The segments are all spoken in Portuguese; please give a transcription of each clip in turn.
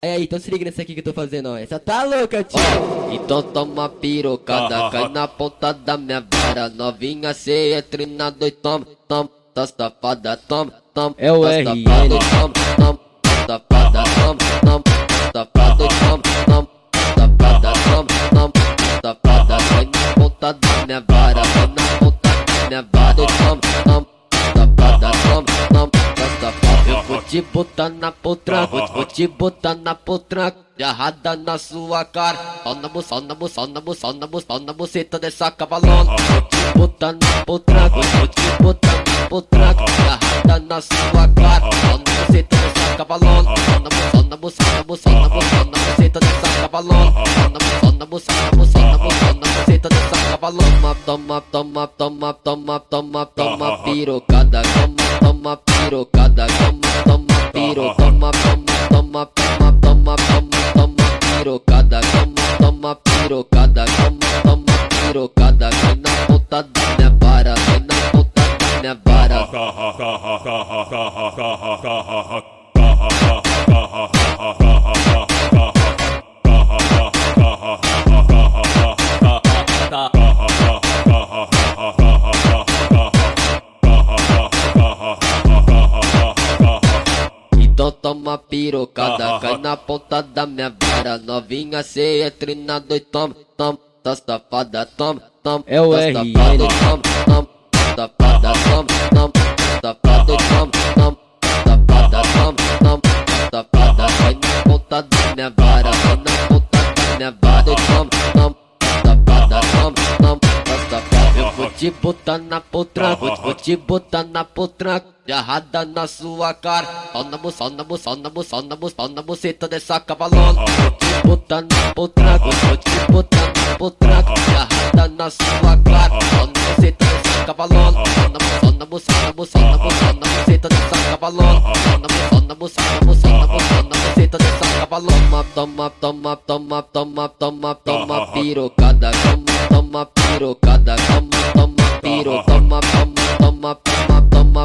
Aí, então se liga nessa aqui que eu tô fazendo, ó. Essa tá louca, tio. Então toma pirocada, cai na ponta da minha vara. Novinha, cê é treinado e toma, toma, tá safada, toma, toma. É o tá safada, toma, toma, tá safada, toma, toma, tá safada, toma, toma, tá safada, toma, toma, tá safada, cai na ponta da minha vara, cai na ponta da minha vara, toma, te botar na potranca, vou, te botar na potranca. Agarrada na sua cara, só na só na só na só na só na buceta dessa cavalona. Vou te botar na potranca, vou, te botar na potranca. Agarrada na sua cara, só na buceta dessa cavalona. Só na só na só na só na só na buceta dessa cavalona. Só na só na só na só na só na buceta dessa cavalona. Toma, toma, toma, toma, toma, toma, pirocada, toma, toma, pirocada, toma, toma, piro, toma, toma, toma, toma, toma, toma, toma, pirocada, toma, toma, pirocada, toma, toma, pirocada, cai na ponta da minha vara, cai na ponta da minha vara. Então toma pirocada, cai na ponta da minha vara. Novinha, cê é treinado e toma, toma, tá safada, toma, toma. É o tá safada, toma, toma, tá safada, toma, toma, tá safada, toma, toma, tá safada, toma, toma, tá safada, cai na ponta da minha vara, cai na ponta da minha vara, toma, toma, tá safada, toma, vou te botar na potranca, vou, vou te botar na potranca. Agarrada na sua cara, só na só na só na só na só na dessa cavalona. Te botar na potranca, vou te botar na potranca. Agarrada na sua cara, só na dessa cavalona. Só na só na só na só na só na buceta dessa cavalona. Só na só na só na só na só na dessa cavalona. Toma, toma, toma, toma, toma, toma, pirocada, toma, toma, pirocada, toma, toma, piro, toma, toma, toma, toma, toma, toma,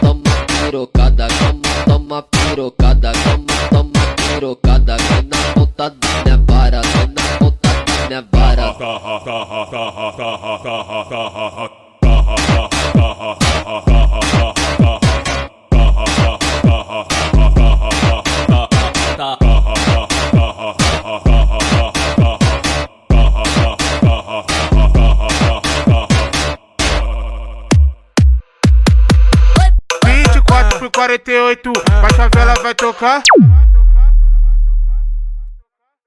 toma, pirocada, toma, toma, pirocada, toma, toma, pirocada, cai na ponta da minha vara, cai na ponta da minha vara. 48, a favela vai tocar.